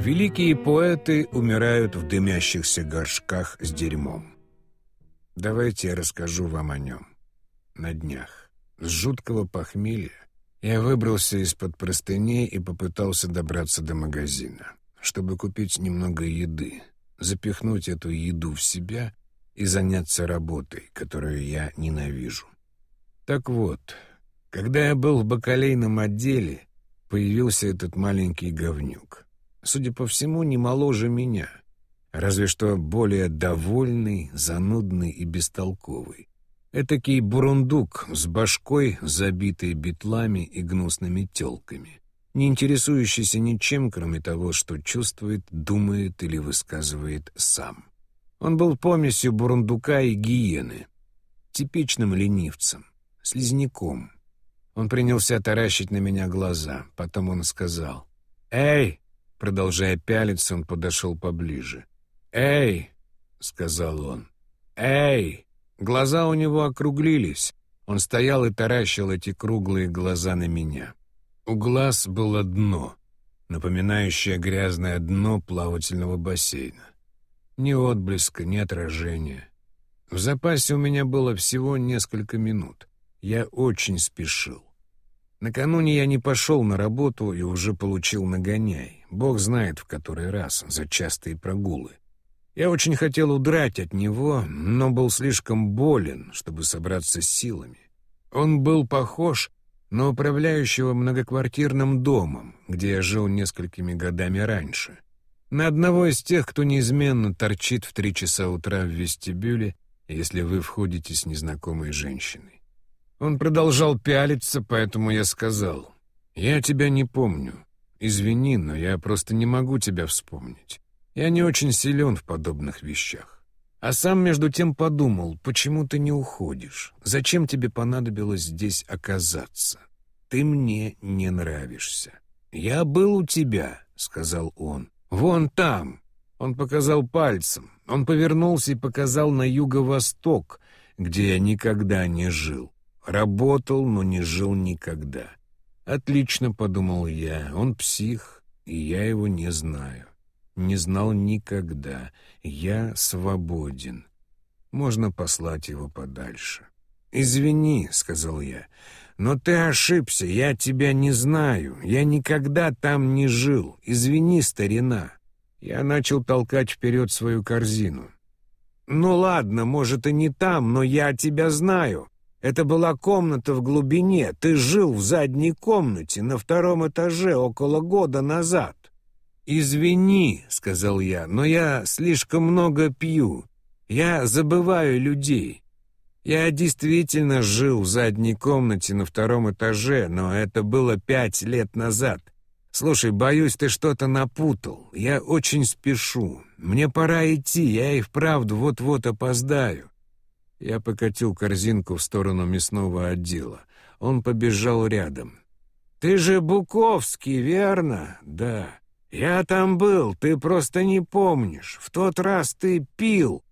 Великие поэты умирают в дымящихся горшках с дерьмом. Давайте я расскажу вам о нем. На днях, с жуткого похмелья, я выбрался из-под простыней и попытался добраться до магазина, чтобы купить немного еды, запихнуть эту еду в себя и заняться работой, которую я ненавижу. Так вот, когда я был в бакалейном отделе, появился этот маленький говнюк. Судя по всему, не моложе меня, разве что более довольный, занудный и бестолковый. Этакий бурундук с башкой, забитой битлами и гнусными телками, не интересующийся ничем, кроме того, что чувствует, думает или высказывает сам. Он был помесью бурундука и гиены, типичным ленивцем, слизняком. Он принялся таращить на меня глаза, потом он сказал «Эй!» Продолжая пялиться, он подошел поближе. «Эй!» — сказал он. «Эй!» Глаза у него округлились. Он стоял и таращил эти круглые глаза на меня. У глаз было дно, напоминающее грязное дно плавательного бассейна. Ни отблеска, ни отражения. В запасе у меня было всего несколько минут. Я очень спешил. Накануне я не пошел на работу и уже получил нагоняй. Бог знает в который раз, за частые прогулы. Я очень хотел удрать от него, но был слишком болен, чтобы собраться с силами. Он был похож на управляющего многоквартирным домом, где я жил несколькими годами раньше. На одного из тех, кто неизменно торчит в три часа утра в вестибюле, если вы входите с незнакомой женщиной. Он продолжал пялиться, поэтому я сказал, «Я тебя не помню. Извини, но я просто не могу тебя вспомнить. Я не очень силен в подобных вещах. А сам между тем подумал, почему ты не уходишь? Зачем тебе понадобилось здесь оказаться? Ты мне не нравишься. Я был у тебя, сказал он. Вон там. Он показал пальцем. Он повернулся и показал на юго-восток, где я никогда не жил. Работал, но не жил никогда. Отлично, подумал я. Он псих, и я его не знаю не знал никогда. Я свободен. Можно послать его подальше. «Извини», — сказал я, — «но ты ошибся, я тебя не знаю, я никогда там не жил. Извини, старина». Я начал толкать вперед свою корзину. «Ну ладно, может, и не там, но я тебя знаю. Это была комната в глубине. Ты жил в задней комнате на втором этаже около года назад. «Извини», — сказал я, — «но я слишком много пью. Я забываю людей. Я действительно жил в задней комнате на втором этаже, но это было пять лет назад. Слушай, боюсь, ты что-то напутал. Я очень спешу. Мне пора идти, я и вправду вот-вот опоздаю». Я покатил корзинку в сторону мясного отдела. Он побежал рядом. «Ты же Буковский, верно?» «Да». «Я там был, ты просто не помнишь. В тот раз ты пил».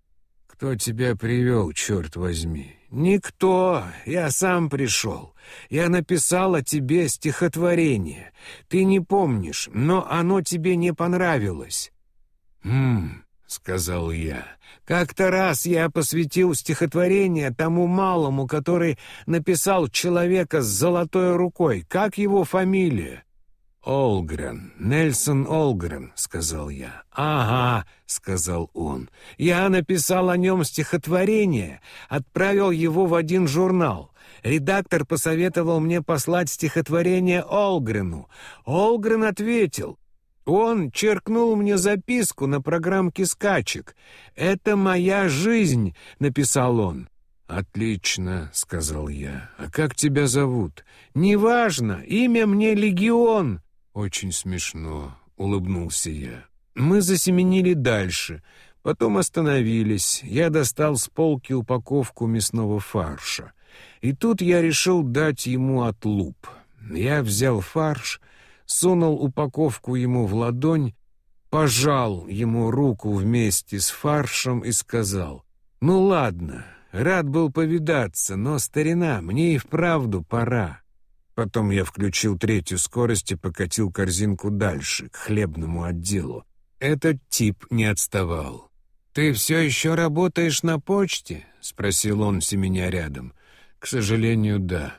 «Кто тебя привел, черт возьми?» «Никто. Я сам пришел. Я написал о тебе стихотворение. Ты не помнишь, но оно тебе не понравилось». «Хм...» — сказал я. «Как-то раз я посвятил стихотворение тому малому, который написал человека с золотой рукой. Как его фамилия?» «Олгрен, Нельсон Олгрен», — сказал я. «Ага», — сказал он. «Я написал о нем стихотворение, отправил его в один журнал. Редактор посоветовал мне послать стихотворение Олгрену. Олгрен ответил. Он черкнул мне записку на программке скачек. «Это моя жизнь», — написал он. «Отлично», — сказал я. «А как тебя зовут?» «Неважно, имя мне Легион», «Очень смешно», — улыбнулся я. Мы засеменили дальше, потом остановились. Я достал с полки упаковку мясного фарша. И тут я решил дать ему отлуп. Я взял фарш, сунул упаковку ему в ладонь, пожал ему руку вместе с фаршем и сказал, «Ну ладно, рад был повидаться, но, старина, мне и вправду пора». Потом я включил третью скорость и покатил корзинку дальше, к хлебному отделу. Этот тип не отставал. «Ты все еще работаешь на почте?» — спросил он, семеня рядом. «К сожалению, да.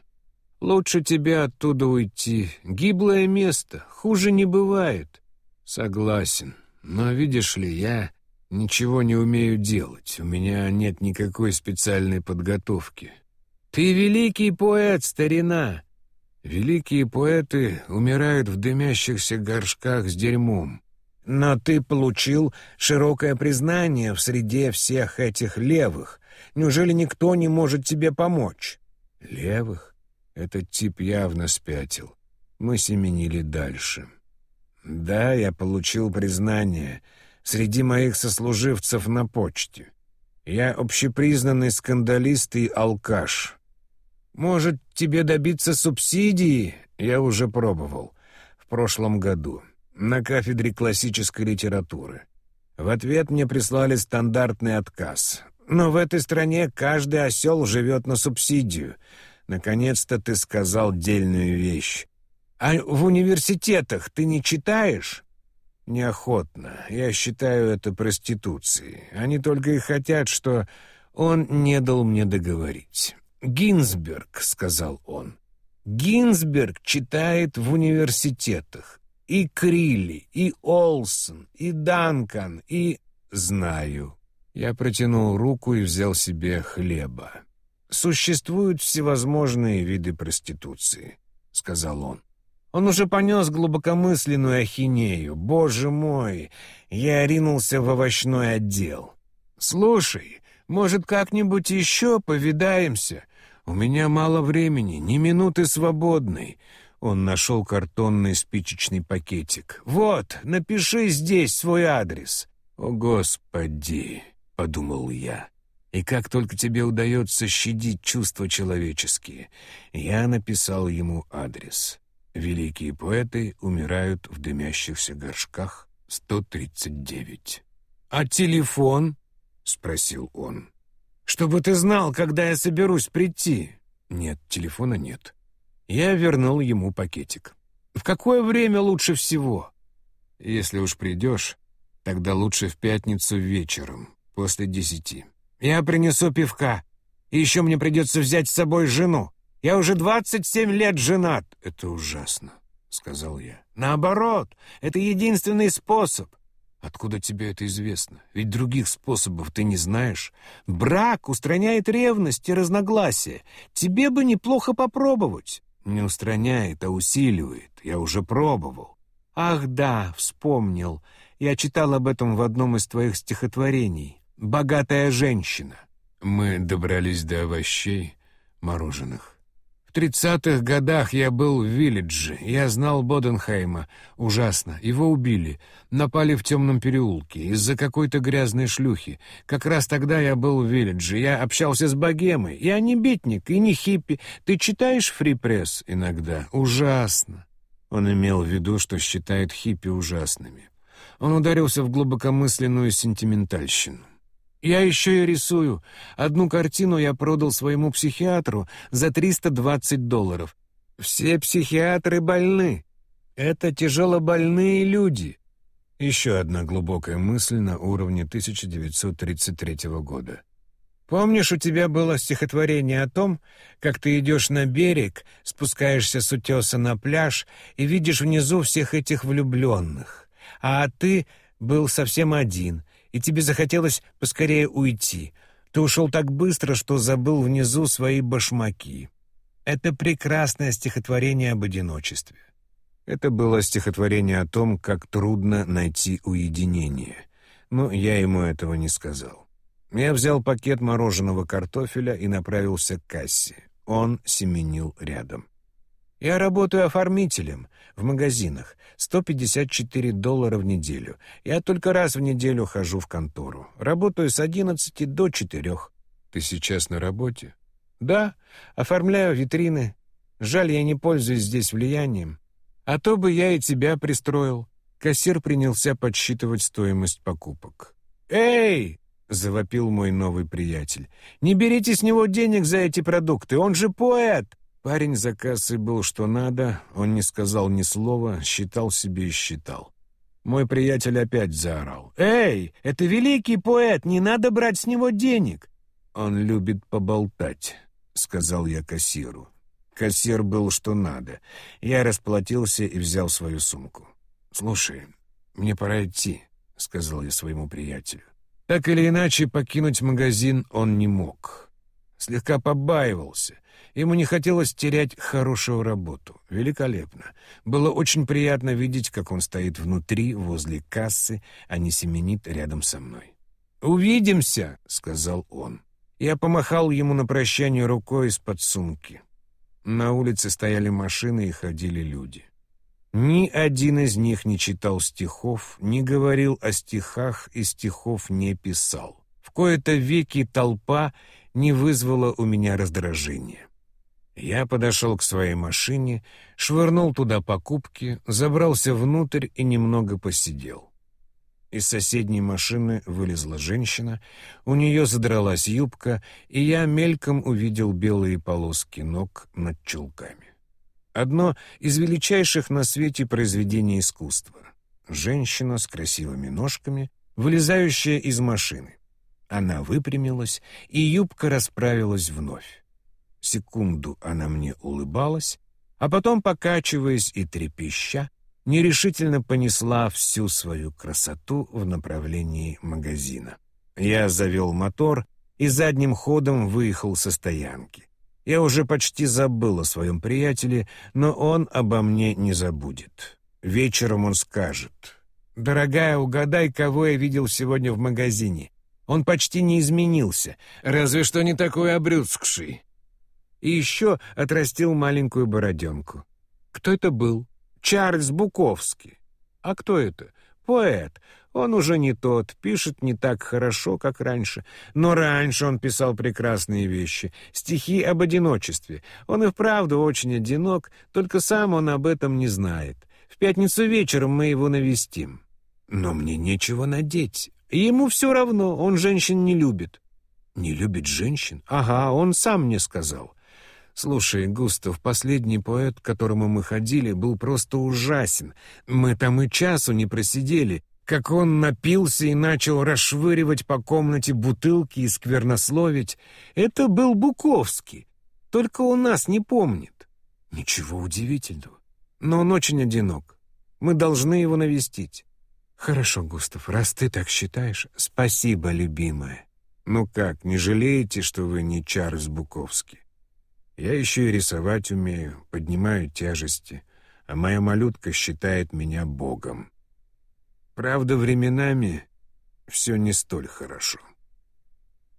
Лучше тебе оттуда уйти. Гиблое место, хуже не бывает». «Согласен. Но, видишь ли, я ничего не умею делать. У меня нет никакой специальной подготовки». «Ты великий поэт, старина!» «Великие поэты умирают в дымящихся горшках с дерьмом. Но ты получил широкое признание в среде всех этих левых. Неужели никто не может тебе помочь?» «Левых?» Этот тип явно спятил. Мы семенили дальше. «Да, я получил признание среди моих сослуживцев на почте. Я общепризнанный скандалист и алкаш. Может, тебе добиться субсидии? Я уже пробовал. В прошлом году на кафедре классической литературы. В ответ мне прислали стандартный отказ. Но в этой стране каждый осел живет на субсидию. Наконец-то ты сказал дельную вещь. А в университетах ты не читаешь? Неохотно. Я считаю это проституцией. Они только и хотят, что... Он не дал мне договорить. «Гинзберг», — сказал он. «Гинзберг читает в университетах и Крилли, и Олсон, и Данкан, и... Знаю. Я протянул руку и взял себе хлеба. Существуют всевозможные виды проституции, сказал он. Он уже понес глубокомысленную ахинею. Боже мой, я ринулся в овощной отдел. Слушай, может, как-нибудь еще повидаемся? У меня мало времени, ни минуты свободной. Он нашел картонный спичечный пакетик. «Вот, напиши здесь свой адрес». «О, Господи!» — подумал я. «И как только тебе удается щадить чувства человеческие?» Я написал ему адрес. «Великие поэты умирают в дымящихся горшках, 139». «А телефон?» — спросил он. «Чтобы ты знал, когда я соберусь прийти». «Нет, телефона нет». Я вернул ему пакетик. «В какое время лучше всего?» «Если уж придешь, тогда лучше в пятницу вечером, после десяти». «Я принесу пивка. И еще мне придется взять с собой жену. Я уже двадцать семь лет женат». «Это ужасно», — сказал я. «Наоборот, это единственный способ. Откуда тебе это известно? Ведь других способов ты не знаешь. Брак устраняет ревность и разногласия. Тебе бы неплохо попробовать. Не устраняет, а усиливает. Я уже пробовал. Ах да, вспомнил. Я читал об этом в одном из твоих стихотворений. «Богатая женщина». Мы добрались до овощей, мороженых. В тридцатых годах я был в Виллидже. Я знал Боденхайма. Ужасно. Его убили. Напали в темном переулке. Из-за какой-то грязной шлюхи. Как раз тогда я был в Виллидже. Я общался с богемой. Я не битник и не хиппи. Ты читаешь фри-пресс иногда? Ужасно. Он имел в виду, что считает хиппи ужасными. Он ударился в глубокомысленную сентиментальщину. Я еще и рисую. Одну картину я продал своему психиатру за 320 долларов. Все психиатры больны. Это тяжелобольные люди. Еще одна глубокая мысль на уровне 1933 года. Помнишь, у тебя было стихотворение о том, как ты идешь на берег, спускаешься с утеса на пляж и видишь внизу всех этих влюбленных, а ты был совсем один — и тебе захотелось поскорее уйти. Ты ушел так быстро, что забыл внизу свои башмаки. Это прекрасное стихотворение об одиночестве. Это было стихотворение о том, как трудно найти уединение. Но я ему этого не сказал. Я взял пакет мороженого картофеля и направился к кассе. Он семенил рядом. Я работаю оформителем в магазинах. 154 доллара в неделю. Я только раз в неделю хожу в контору. Работаю с 11 до 4. Ты сейчас на работе? Да, оформляю витрины. Жаль, я не пользуюсь здесь влиянием. А то бы я и тебя пристроил. Кассир принялся подсчитывать стоимость покупок. «Эй!» — завопил мой новый приятель. «Не берите с него денег за эти продукты, он же поэт!» Парень за кассой был что надо, он не сказал ни слова, считал себе и считал. Мой приятель опять заорал. «Эй, это великий поэт, не надо брать с него денег!» «Он любит поболтать», — сказал я кассиру. Кассир был что надо. Я расплатился и взял свою сумку. «Слушай, мне пора идти», — сказал я своему приятелю. Так или иначе, покинуть магазин он не мог. Слегка побаивался. Ему не хотелось терять хорошую работу. Великолепно. Было очень приятно видеть, как он стоит внутри, возле кассы, а не семенит рядом со мной. «Увидимся», — сказал он. Я помахал ему на прощание рукой из-под сумки. На улице стояли машины и ходили люди. Ни один из них не читал стихов, не говорил о стихах и стихов не писал. В кои-то веки толпа не вызвала у меня раздражения. Я подошел к своей машине, швырнул туда покупки, забрался внутрь и немного посидел. Из соседней машины вылезла женщина, у нее задралась юбка, и я мельком увидел белые полоски ног над чулками. Одно из величайших на свете произведений искусства. Женщина с красивыми ножками, вылезающая из машины. Она выпрямилась, и юбка расправилась вновь. Секунду она мне улыбалась, а потом, покачиваясь и трепеща, нерешительно понесла всю свою красоту в направлении магазина. Я завел мотор и задним ходом выехал со стоянки. Я уже почти забыл о своем приятеле, но он обо мне не забудет. Вечером он скажет. «Дорогая, угадай, кого я видел сегодня в магазине. Он почти не изменился, разве что не такой обрюзгший». И еще отрастил маленькую бороденку. Кто это был? Чарльз Буковский. А кто это? Поэт. Он уже не тот, пишет не так хорошо, как раньше. Но раньше он писал прекрасные вещи. Стихи об одиночестве. Он и вправду очень одинок, только сам он об этом не знает. В пятницу вечером мы его навестим. Но мне нечего надеть. Ему все равно, он женщин не любит. Не любит женщин? Ага, он сам мне сказал. «Слушай, Густав, последний поэт, к которому мы ходили, был просто ужасен. Мы там и часу не просидели. Как он напился и начал расшвыривать по комнате бутылки и сквернословить. Это был Буковский. Только у нас не помнит». «Ничего удивительного. Но он очень одинок. Мы должны его навестить». «Хорошо, Густав, раз ты так считаешь, спасибо, любимая». «Ну как, не жалеете, что вы не Чарльз Буковский?» Я еще и рисовать умею, поднимаю тяжести, а моя малютка считает меня богом. Правда, временами все не столь хорошо.